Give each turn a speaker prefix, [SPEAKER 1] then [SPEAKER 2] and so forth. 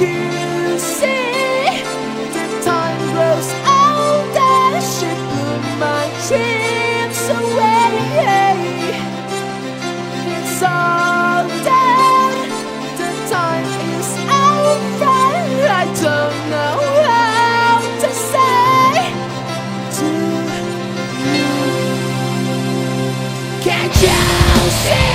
[SPEAKER 1] you see time grows older? My dreams away. It's all done. The time is over. I don't know how to say to you. Can't you see?